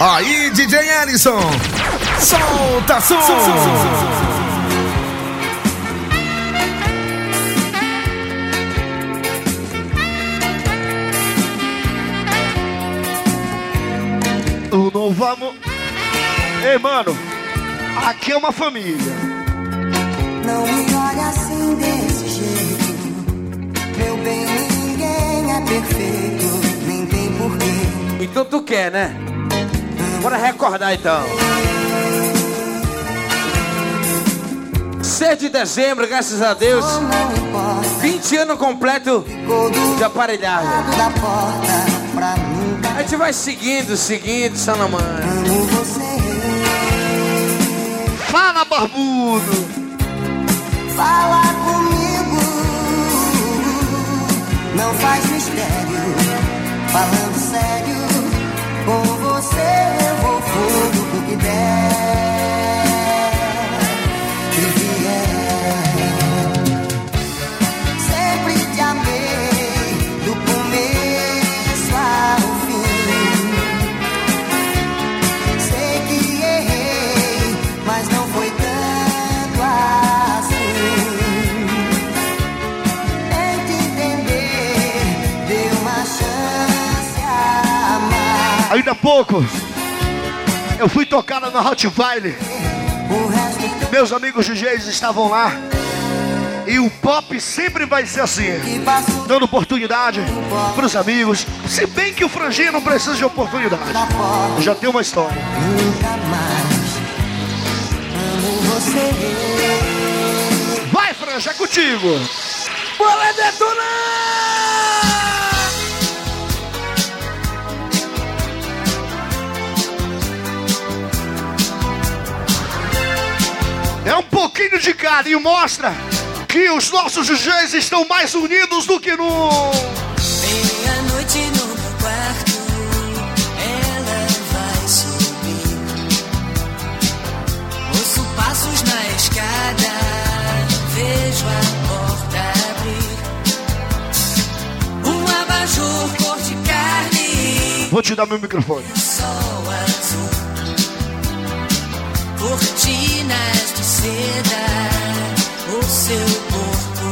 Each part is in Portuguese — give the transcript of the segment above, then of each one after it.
Aí, DJ Ellison, solta som. O novo amor. Ei, mano, aqui é uma família. Não me olha assim desse jeito. Meu bem, ninguém é perfeito. Então tu quer, né? Bora recordar então. 6 de dezembro, graças a Deus. Não importa, 20 anos completo de aparelhagem. A gente vai seguindo, seguindo, Salamã. Fala, barbudo. Fala comigo, não faz mistério. Falando sério, com você eu vou fundo que der Ainda há pouco, eu fui tocada na Hot Vile. Meus amigos DJs estavam lá. E o pop sempre vai ser assim. Dando oportunidade pros amigos. Se bem que o franjinha não precisa de oportunidade. Já tem uma história. Vai, Franja, é contigo. Bora detonar! É um pouquinho de cada e mostra que os nossos DJs estão mais unidos do que nunca. Meia-noite no meu quarto, ela vai subir. Ouço passos na escada, vejo a porta abrir. Um abajur cor de carne, Vou te dar meu microfone. sol azul. Cortinas de seda, o seu corpo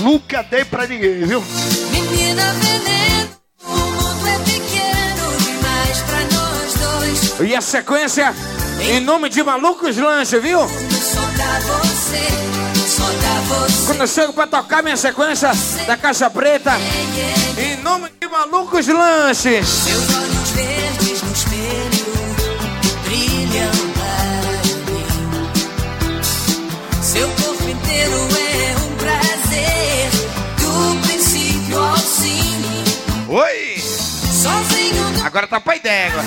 nu. Nunca dei pra ninguém, viu? Menina veneno, o mundo é pequeno demais pra nós dois. E a sequência, em nome de Malucos Lanche, viu? Só dá você, só dá você. Quando eu chego pra tocar minha sequência da Caixa Preta, em nome de Malucos Lanche. Oi! Agora tá pai d'égua.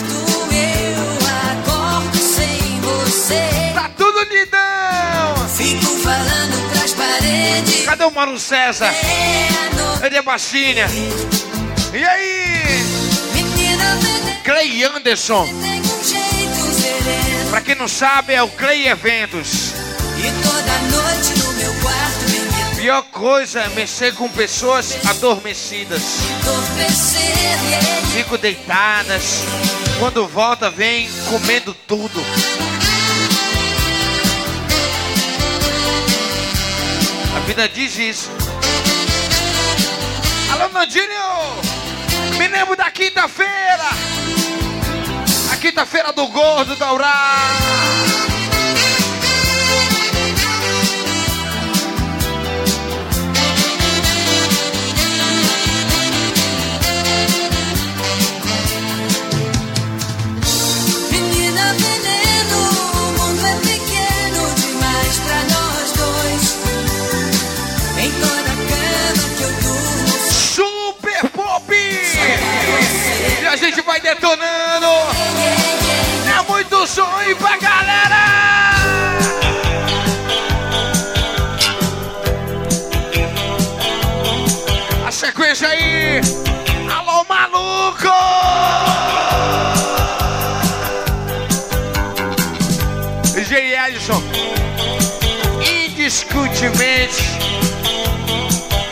Tá tudo unidão! Fico falando pras paredes. Cadê o Mauro César? É a. Ele é baixinha. E aí? Clay Anderson. Pra quem não sabe, é o Clay Eventos. E toda noite no meu quarto Pior coisa é mexer com pessoas adormecidas. Fico deitadas. Quando volta, vem comendo tudo. A vida diz isso. Alô, Nandinho! Me lembro da quinta-feira! A quinta-feira do gordo da vai detonando! É muito aí pra galera! A sequência aí! Alô, maluco! DJ Ellison, indiscutivelmente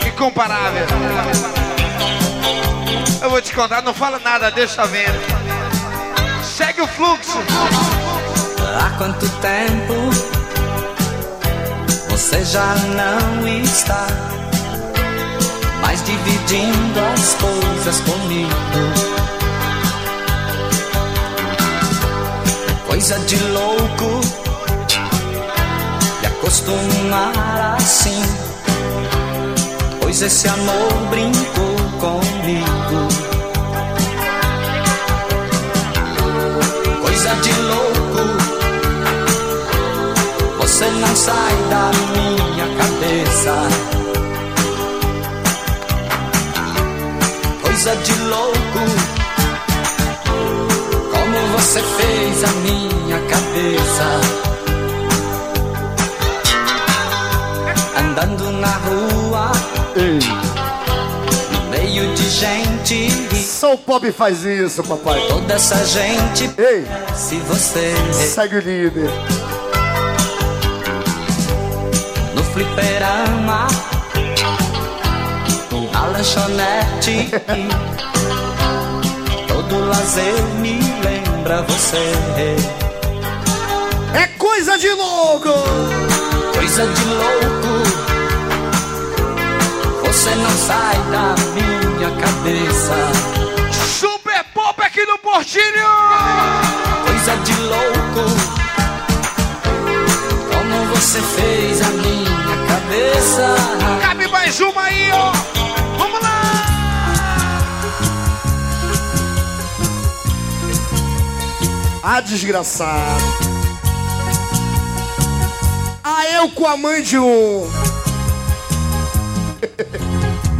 incomparável. Vou te contar, não fala nada, deixa vendo. segue o fluxo. Há quanto tempo você já não está mais dividindo as coisas comigo? Coisa de louco me acostumar assim, pois esse amor brincou comigo. Você não sai da minha cabeça. Coisa de louco, como você fez a minha cabeça. Andando na rua, no meio de gente, Só o pop faz isso, papai. toda essa gente, Ei, se você segue o líder. Fliperama, na lanchonete. Todo lazer me lembra você. É coisa de louco! Coisa de louco, você não sai da minha cabeça. Super Pop aqui no Portinho. Coisa de louco, como você fez a minha cabeça. Cabe mais uma aí, ó. Vamos lá. Ah, desgraçado. Ah, eu com a mãe de um.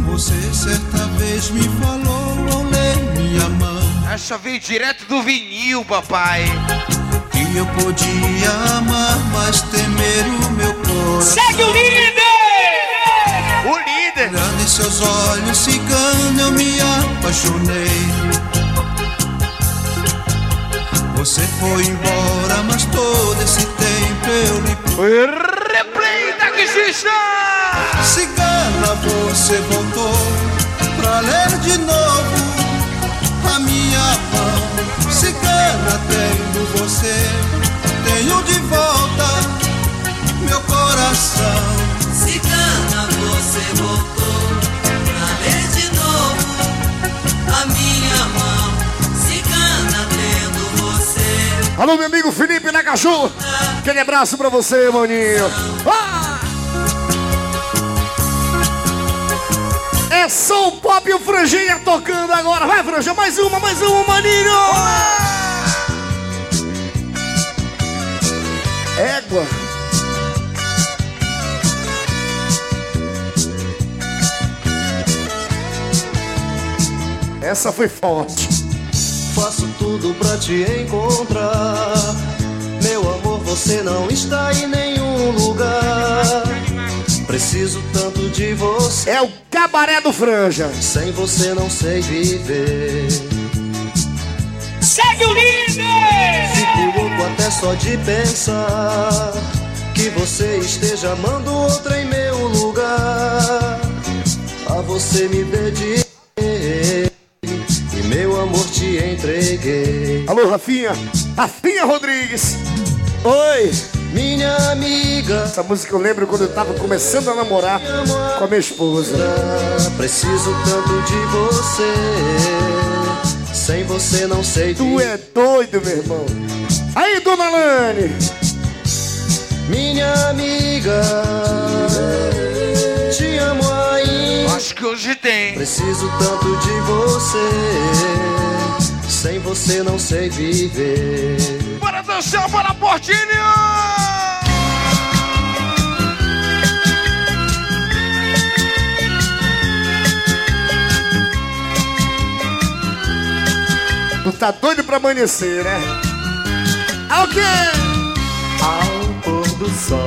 Você certa vez me falou ao ler minha mão Essa veio direto do vinil, papai. que eu podia amar, mas temer o meu coração. Segue o líder! Em seus olhos cigano, eu me apaixonei. Você foi embora, mas todo esse tempo eu lhe Replay da Quisista! Cigana, você voltou pra ler de novo a minha mão. Cigana, tenho você, tenho de volta meu coração. Cigana, você voltou pra ler de novo a minha mão. Cigana, tendo você. Alô, meu amigo Felipe Nakaju. Aquele abraço pra você, maninho. Ah! É só o pop e o Franjinha tocando agora. Vai, Franja, mais uma, mais uma, maninho. Égua. Essa foi forte. Faço tudo pra te encontrar. Meu amor, você não está em nenhum lugar. Preciso tanto de você. É o cabaré do Franja. Sem você não sei viver. Segue o líder! Fico louco até só de pensar que você esteja amando outra em meu lugar. A você me amor te entreguei. Alô, Rafinha. Rafinha Rodrigues. Oi. Minha amiga, Essa música eu lembro quando eu tava começando a namorar com a minha esposa. preciso tanto de você. Sem você não sei Tu é doido, meu irmão. Aí, dona Lane. Minha amiga, te amo ainda. Acho que hoje tem. Preciso tanto de você. Você não sei viver. Bora dançar, bora Portinho! Tu tá doido pra amanhecer, né? Quê? Ao pôr do sol,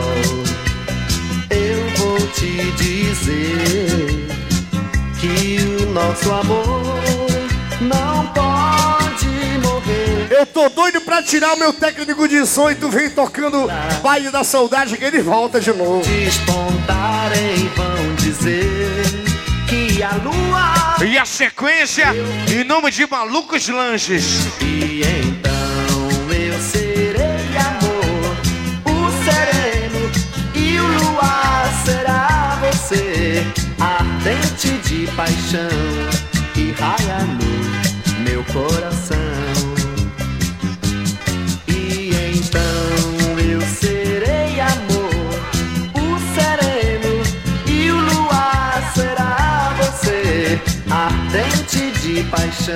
eu vou te dizer que o nosso amor não pode. Eu tô doido pra tirar o meu técnico de som e tu vem tocando baile da saudade que ele volta de novo. Despontarei, vão dizer que a lua. E a sequência em nome de Malucos Langes. E então eu serei amor, o sereno e o luar será você, ardente de paixão e raia no meu coração. De paixão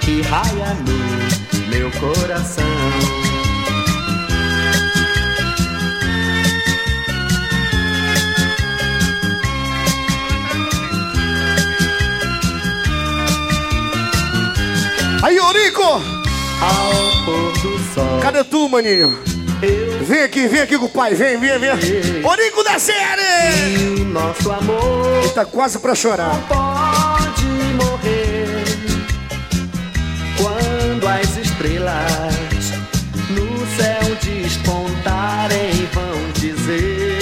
que raia no meu coração. Aí, Eurico! Ao pôr do sol, Cadê tu, maninho? eu Vem aqui, vem aqui com o pai, vem, vem, vem. Eurico da série! e o nosso amor Tá quase pra chorar. Vão dizer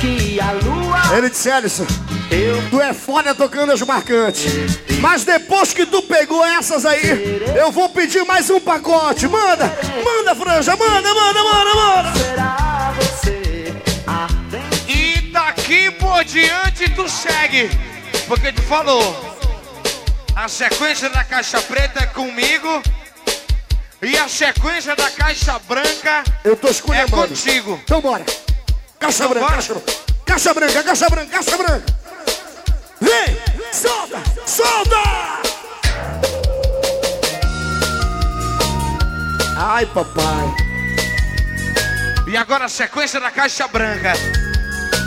que a lua Ele disse, Ellison, eu tu é foda tocando as marcantes. Mas depois que tu pegou essas aí, eu vou pedir mais um pacote. Manda, manda, Franja, manda, manda, manda, manda. será você E daqui por diante tu segue. Porque tu falou. A sequência da caixa preta é comigo. E a sequência da caixa branca Eu tô é contigo. Então bora. Caixa Então branca, bora. caixa branca. Caixa branca, caixa branca, caixa branca. Vem, solta, solta. Ai, papai. E agora a sequência da caixa branca.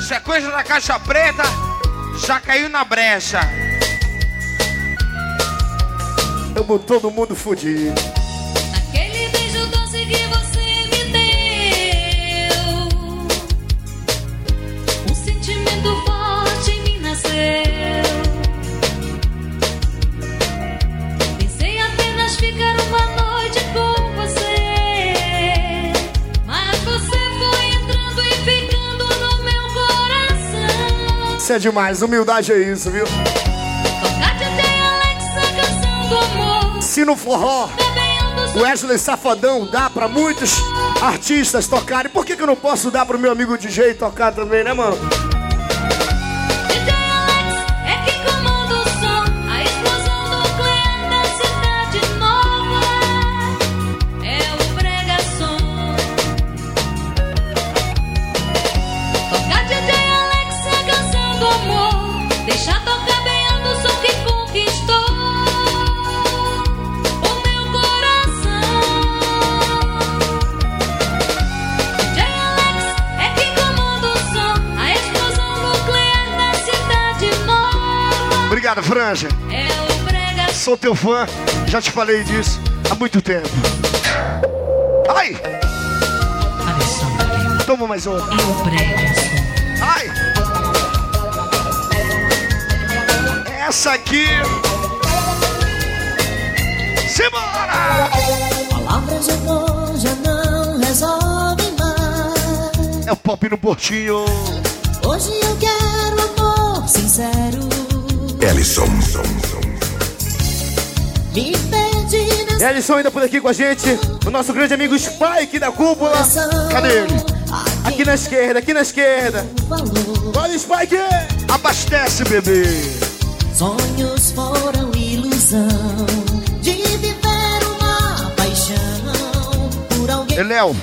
Sequência da caixa preta já caiu na brecha. Tamo todo mundo fudido. Nasceu. Pensei apenas ficar uma noite com você. Mas você foi entrando e ficando no meu coração. Isso é demais, humildade é isso, viu? Tocar DJ Alexa, canção do amor. Se no forró, Wesley Safadão dá pra muitos artistas tocarem, por que, que eu não posso dar pro meu amigo DJ tocar também, né, mano? Franja. Sou teu fã, já te falei disso há muito tempo. Ai! Toma mais outra. Ai! Essa aqui. Simbora! Palavras de amor já não resolvem mais. É o pop no portinho. Hoje eu quero amor sincero. Ellison. Ellison ainda por aqui com a gente. O nosso grande amigo Spike da cúpula. Cadê ele? Aqui na esquerda, aqui na esquerda. Olha o Spike! Abastece, bebê. Sonhos foram ilusão de viver uma paixão por alguém Léo,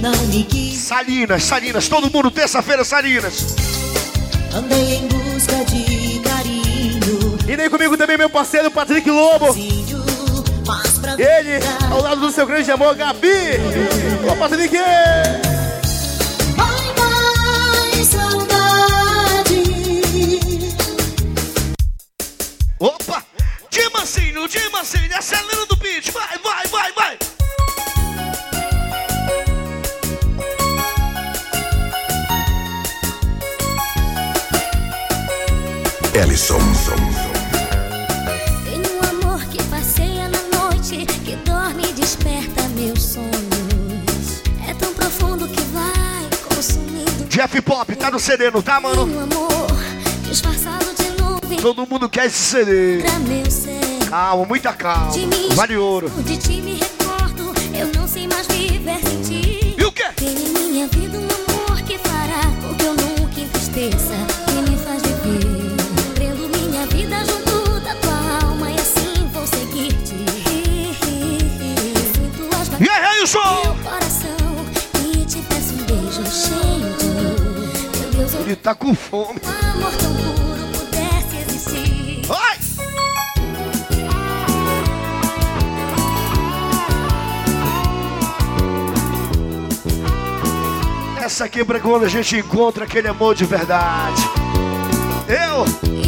não me quis. Salinas, Salinas, todo mundo terça-feira, Salinas. Andei em busca de E vem comigo também meu parceiro Patrick Lobo. Ele, ao lado do seu grande amor, Gabi. Ô, Patrick! Vai, vai, saudade. Opa! De mansinho, de mansinho, acelerando o beat. Vai, vai, vai, vai. Ellison. Jeff Pop, tá no CD, não tá, mano? Todo mundo quer esse CD. Calma, muita calma. Vale ouro. Tá com fome. um amor tão puro pudesse existir. Vai! Essa aqui é pra quando a gente encontra aquele amor de verdade. Eu,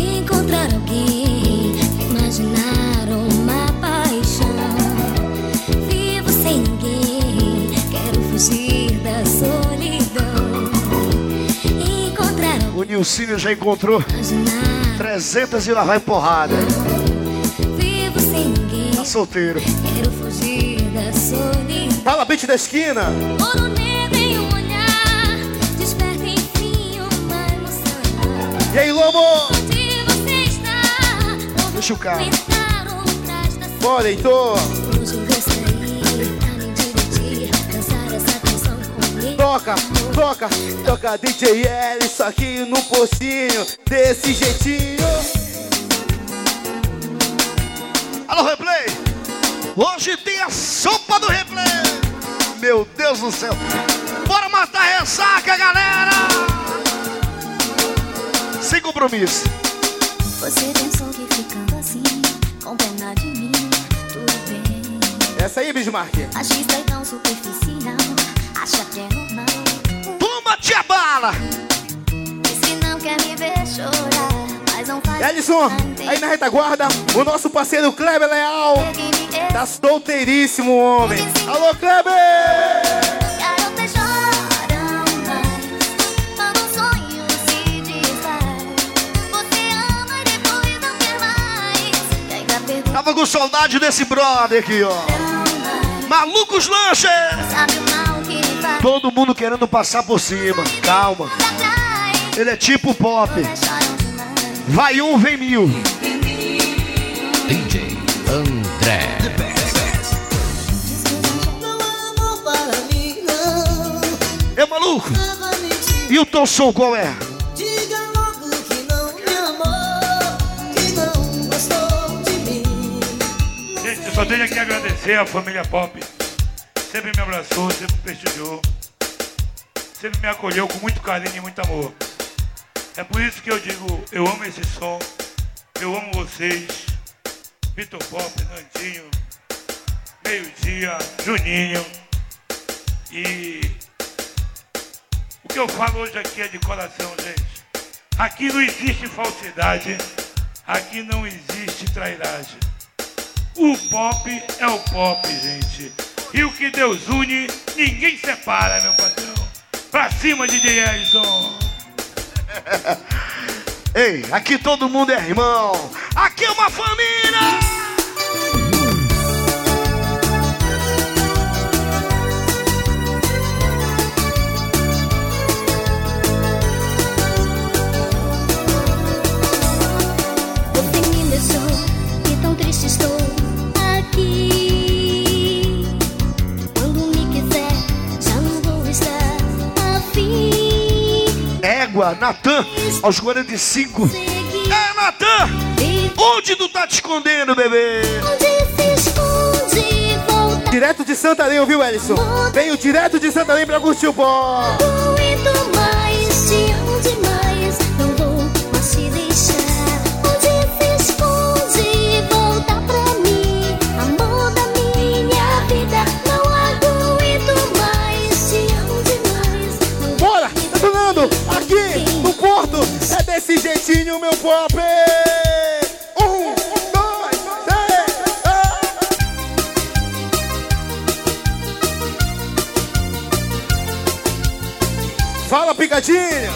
Nilcinho já encontrou imaginar. 300 e lá vai porrada. Vivo sem ninguém, Tá solteiro. quero fugir da solidão. Fala, beat da esquina. Ouro negro em um olhar, desperta enfim uma emoção. E aí, Lobo? Onde você está? Deixa o carro. Bora, Heitor. Toca, toca, toca DJ L, isso aqui no postinho, desse jeitinho. Alô, replay! Hoje tem a sopa do replay! Meu Deus do céu! Bora matar a ressaca, galera! Sem compromisso. Você pensou que ficando assim, com pena de mim, tudo bem. Essa aí, Bismarck. Achei foi tão superficial, acha que é normal. Toma, tia bala! E se não quer me ver chorar, mas não faz Ellison, aí na retaguarda, o nosso parceiro Kleber Leal. Tá solteiríssimo, homem. Alô, Kleber! Tava com saudade desse brother aqui, ó. Malucos Lanches! Todo mundo querendo passar por cima. Calma. Ele é tipo pop. Vai um, vem mil. DJ André. É maluco? E o teu som qual é? Diga logo que não me amou, que não gostou de mim. Gente, eu só tenho que agradecer à família Pop. Sempre me abraçou, sempre me prestigiou. Sempre me acolheu com muito carinho e muito amor. É por isso que eu digo, eu amo esse som. Eu amo vocês. Vitor Pop, Nandinho, Meio-Dia, Juninho. E o que eu falo hoje aqui é de coração, gente. Aqui não existe falsidade. Aqui não existe trairagem. O pop é o pop, gente. E o que Deus une, ninguém separa, meu patrão. Pra cima, DJ Ellison. Ei, aqui todo mundo é irmão. Aqui é uma família. Natan, aos 45. Seguir É, Natan! Onde tu tá te escondendo, bebê? onde se esconde voltar. Direto de Santarém, viu, Ellison? Venho direto de Santarém pra curtir o pó. Jeitinho, meu pop. Um, dois, três. ah. Fala, picadinha.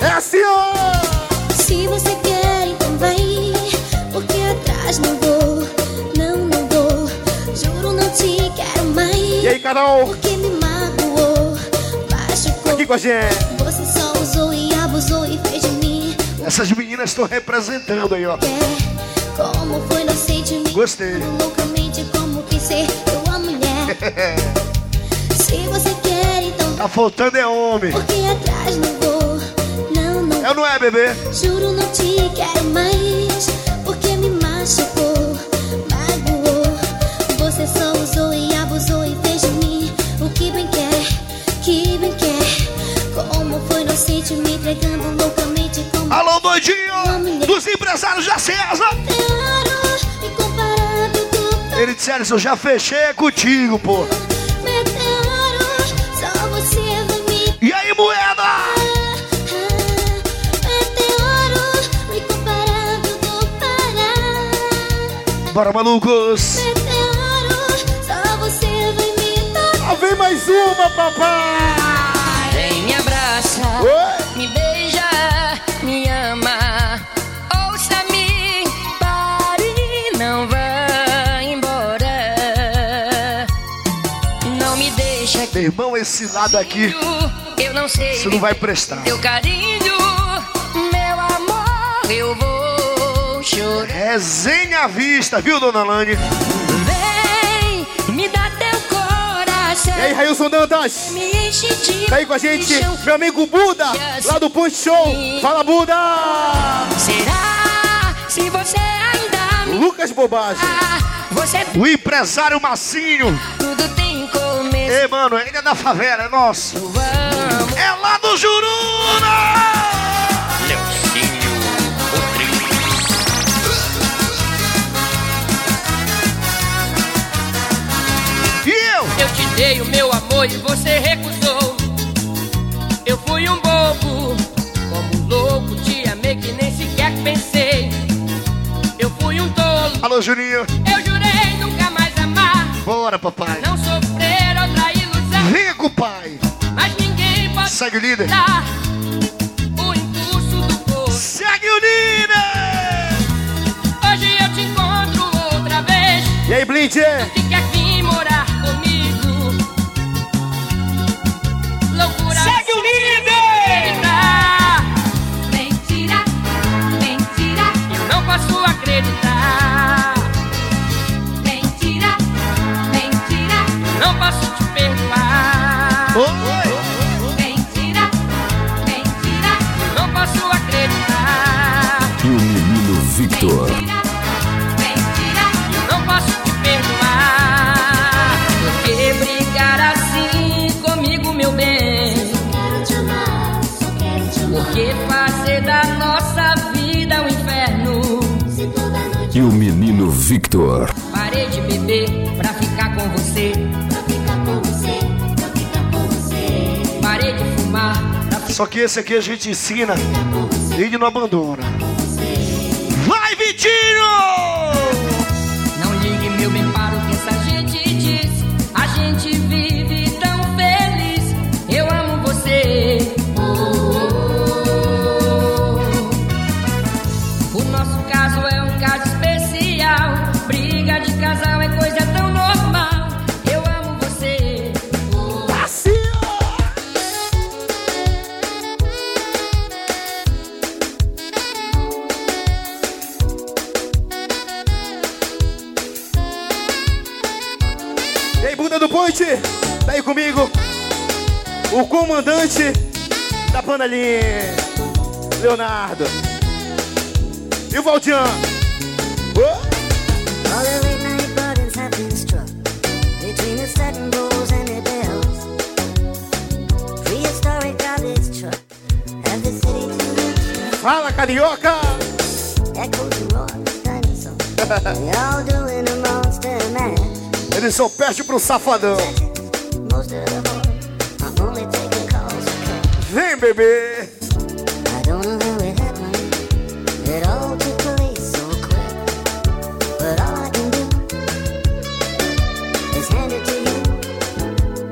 É assim, ó. Se você quer, então vai. Porque atrás não vou, não, não vou. Juro, não te quero mais. E aí, Carol? Porque me magoou, machucou. Aqui com a gente usou e fez de mim. Essas meninas estão representando aí, ó. É. Como foi Gostei. Loucamente como ser tua mulher. Se você quer, então. Tá faltando é homem. Porque atrás não vou. Não, não. É ou não é, bebê? Juro, não te quero mais. Porque me machucou, magoou. Você só usou e abusou e fez de mim o que bem quer, que bem quer. Foi no sítio me entregando loucamente como Alô, doidinho! Dos empresários da César! Ele disse, Alisson, já fechei contigo, pô. E aí, moeda? Bora, malucos! Meteoro, só você vai me. Ah, vem mais uma, papai! Abraça, Oi. me beija, me ama. Ouça-me, pare, não vá embora. Não me deixa Meu irmão, esse lado aqui, eu não sei. você não vai prestar. Teu carinho, meu amor, eu vou chorar. Resenha à vista, viu, dona Lani? Vem, me dá. E aí, Railson Dantas? Tá aí com a gente, meu amigo Buda, lá do Punch Show. Fala, Buda! Será se você ainda Lucas Bobagem. Você O empresário Massinho. tudo tem começo. Ei, mano, ele é da favela, é nosso. É lá do Juruna! Eu? Te dei o meu amor e você recusou. Eu fui um bobo, como um louco, te amei que nem sequer pensei. Eu fui um tolo, Alô, Juninho. eu jurei nunca mais amar. Bora, papai. Não sofrer outra ilusão, Venha com o pai. mas ninguém pode Segue o líder. dar o impulso do corpo. Segue o líder! Hoje eu te encontro outra vez. E aí, Blind? Que fazer da nossa vida um inferno? E o menino Victor. Parei de beber pra ficar com você. pra ficar com você, pra ficar com você, Parei de fumar pra ficar Só que esse aqui a gente ensina e não abandona. Vai, Vitinho! The roar of dinosaurs. They all doing a monster mash. Eles só perde pro safadão. Bebê! I don't know how it happened. It all took place so quick. But all I can do is hand it to you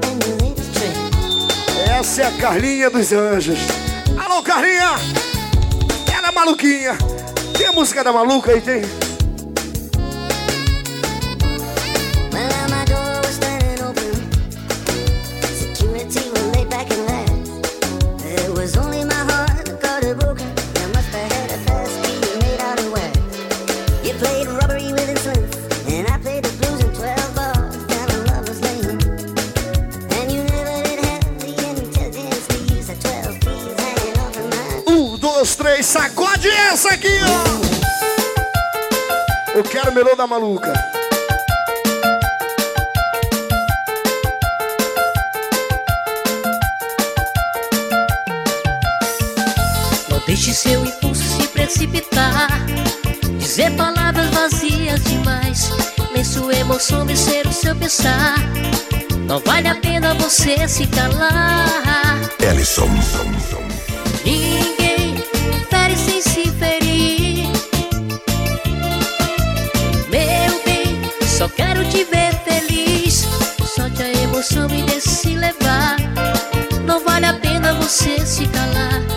and you leave it trick. Essa é a Carlinha dos Anjos. Alô, Carlinha! Ela é maluquinha. Tem a música da maluca aí, tem? Da maluca. Não deixe seu impulso se precipitar. Dizer palavras vazias demais Nem sua emoção de ser o seu pensar Não vale a pena você se calar Ellison. Ninguém emoção e deixe se levar. Não vale a pena você se calar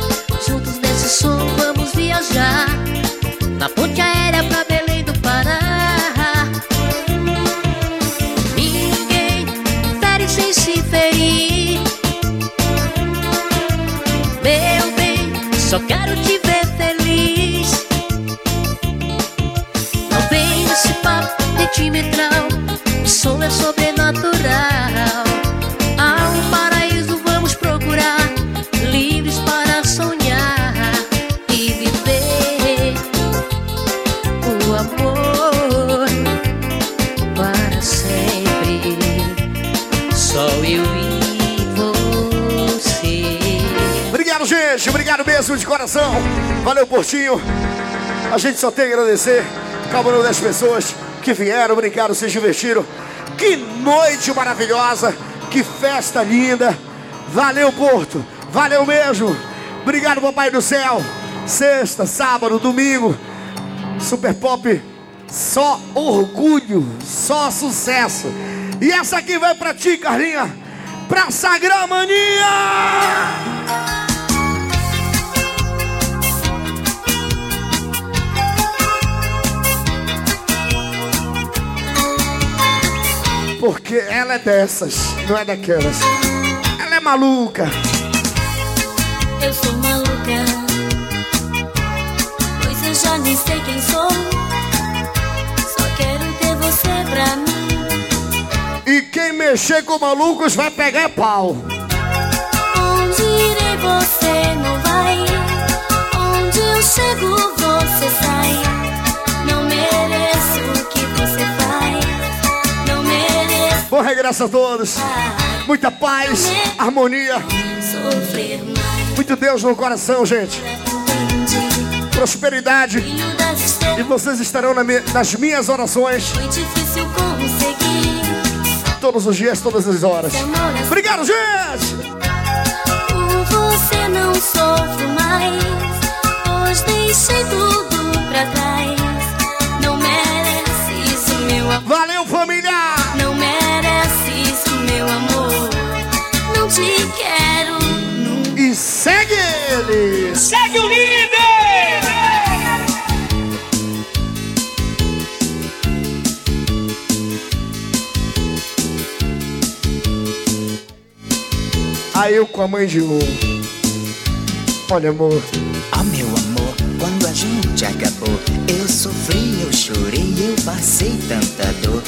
Obrigado mesmo de coração. Valeu, Portinho. A gente só tem a agradecer uma das pessoas que vieram, brincaram, se divertiram. Que noite maravilhosa. Que festa linda. Valeu, Porto. Valeu mesmo. Obrigado, Papai do Céu. Sexta, sábado, domingo. Super Pop. Só orgulho. Só sucesso. E essa aqui vai pra ti, Carlinha. Pra Sagrada Mania. Porque ela é dessas, não é daquelas. Ela é maluca. Eu sou maluca, pois eu já nem sei quem sou. Só quero ter você pra mim. E quem mexer com malucos vai pegar pau. Onde irei você não vai. Onde eu chego você sai. Regresso a todos. Muita paz, harmonia, muito Deus no coração, gente. Prosperidade. E vocês estarão nas minhas orações todos os dias, todas as horas. Obrigado, gente! Por você não sofro mais, deixei tudo pra trás. Não merece isso, meu amor. Valeu, família! Te quero. E segue ele! Segue o líder! Aí eu com a mãe de um. Olha, amor. Oh meu amor, quando a gente acabou, eu sofri, eu chorei, eu passei tanta dor.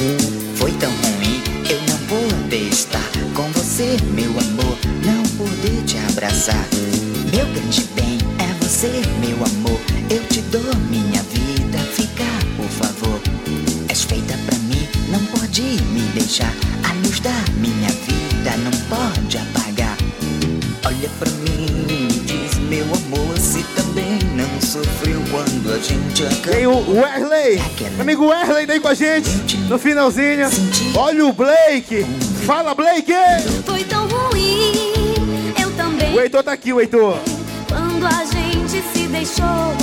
Foi tão ruim, eu não poder estar com você, meu amor, abraçar. Meu grande bem é você, meu amor, eu te dou minha vida, fica, por favor. És feita pra mim, não pode me deixar. A luz da minha vida não pode apagar. Olha pra mim, me diz, meu amor, se também não sofreu quando a gente Tem o acabou. Wesley, amigo Wesley daí com a gente, no finalzinho. Olha o Blake, fala Blake! Foi tão. O Heitor tá aqui, o Heitor. Quando a gente se deixou,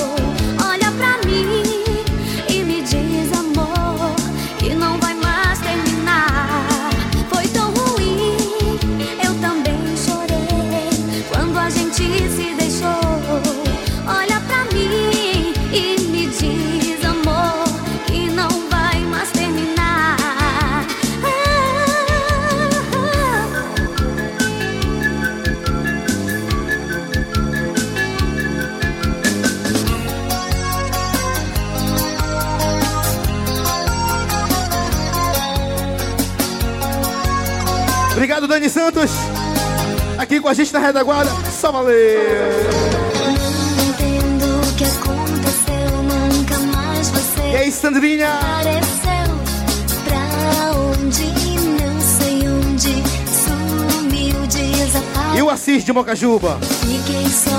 Obrigado, Dani Santos. Aqui com a gente na retaguarda. Só valeu! E aí, Sandrinha? apareceu. Pra onde, não sei onde, sumiu, desapareceu. E o Assis de Mocajuba. Fiquei só,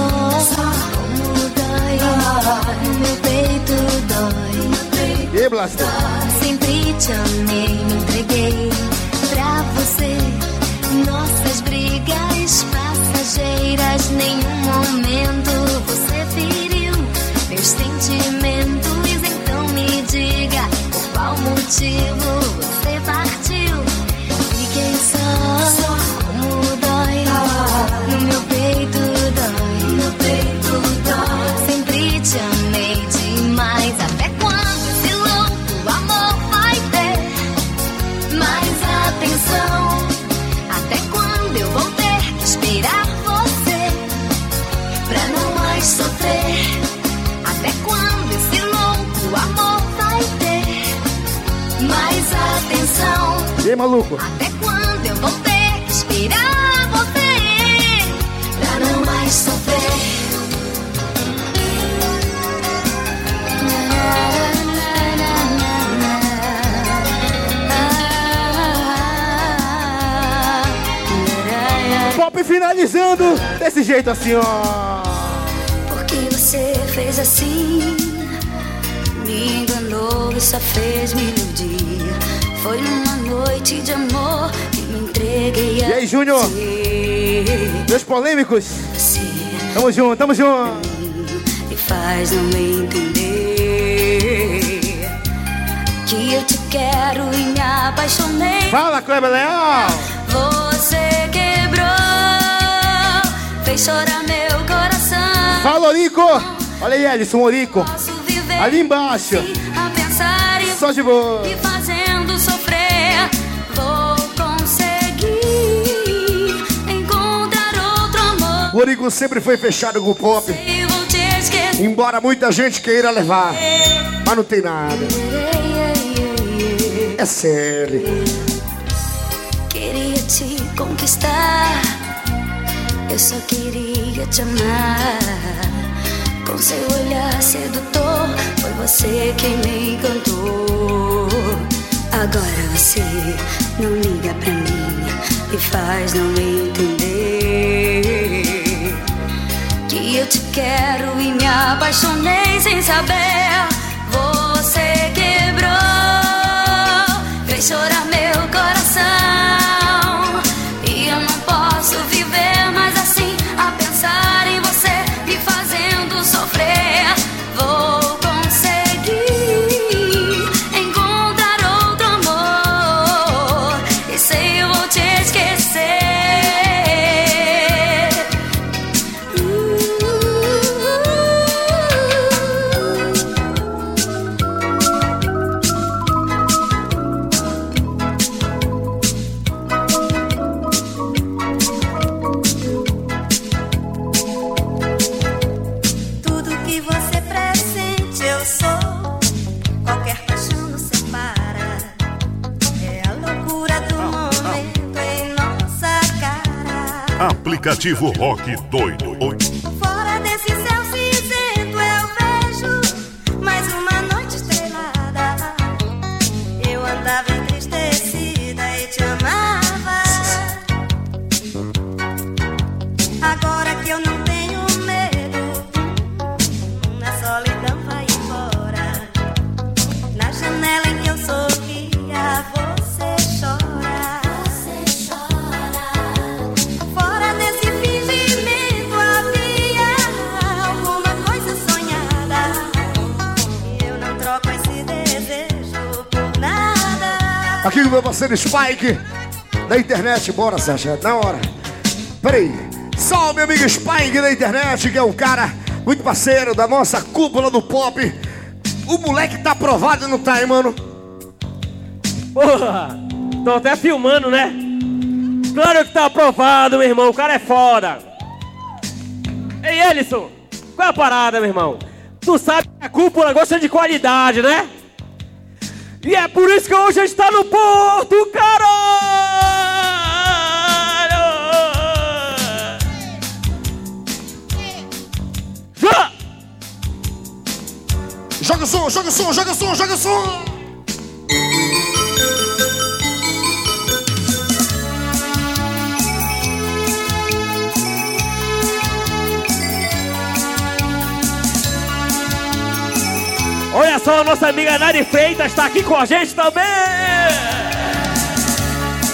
como dói, meu peito dói. Aí, Blaster. Sempre te amei, me entreguei pra você. Passageiras, nenhum momento você feriu meus sentimentos. Então me diga por qual motivo E aí, maluco? Até quando eu vou ter que esperar você pra não mais sofrer? Pop finalizando desse jeito assim, ó. Porque você fez assim, me enganou e só fez me iludir. Foi numa noite de amor que me entreguei a E aí, Júnior? Meus polêmicos. Você Tamo junto, tamo junto. me faz não entender que eu te quero e me apaixonei. Fala, Kleber Leal. Você quebrou, fez chorar meu coração. Fala, Orico. Olha aí, Ellison, Orico. Ali embaixo. Só de boa. Amor. O Orico sempre foi fechado com o pop. Embora muita gente queira levar. Mas não tem nada. É sério. Queria te conquistar. Eu só queria te amar. Com seu olhar sedutor, foi você quem me encantou. Agora você não liga pra mim e faz não entender que eu te quero e me apaixonei sem saber. Você quebrou, fez chorar meu coração. Aplicativo Rock Doido. Spike. Da internet. Bora, Sérgio. Na hora. Peraí. Meu amigo Spike da internet, que é um cara muito parceiro da nossa cúpula do pop. O moleque tá aprovado, não tá, hein, mano? Porra! Tô até filmando, né? Claro que tá aprovado, meu irmão. O cara é foda. Ei, Ellison, qual é a parada, meu irmão? Tu sabe que a cúpula gosta de qualidade, né? E é por isso que hoje a gente tá no Porto, caralho! Já! Joga som, joga som, joga som, joga som! Olha só, nossa amiga Nari Freitas está aqui com a gente também.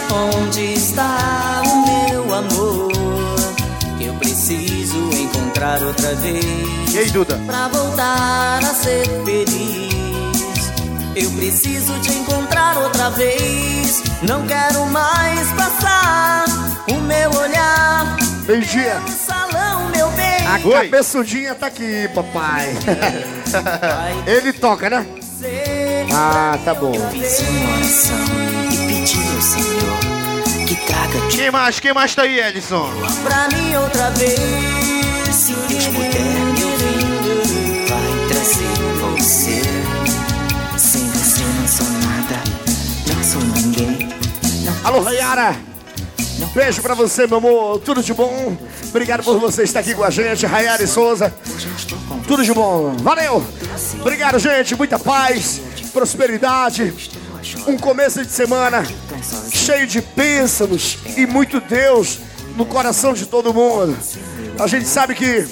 Onde está o meu amor? Que eu preciso encontrar outra vez. E aí, Duda? Pra voltar a ser feliz. Eu preciso te encontrar outra vez. Não quero mais passar o meu olhar. Meio-dia. No salão, meu bem. A cabeçudinha tá aqui, papai. Ele toca, né? Ah, tá bom. Quem mais? Quem mais tá aí, Edson? Pra mim outra vez. Se Deus puder, meu bem, vai trazer você. Sem você não sou nada, não sou ninguém. Alô, Rayara. Beijo pra você, meu amor. Tudo de bom. Obrigado por você estar aqui com a gente, Rayara e Souza. Tudo de bom. Valeu. Obrigado, gente. Muita paz, prosperidade. Um começo de semana cheio de bênçãos e muito Deus no coração de todo mundo. A gente sabe que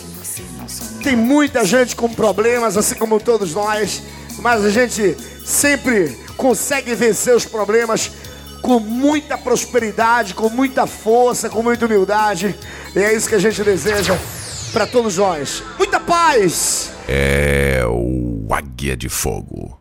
tem muita gente com problemas, assim como todos nós, mas a gente sempre consegue vencer os problemas com muita prosperidade, com muita força, com muita humildade. E é isso que a gente deseja para todos nós. Muita paz! É o Águia de Fogo.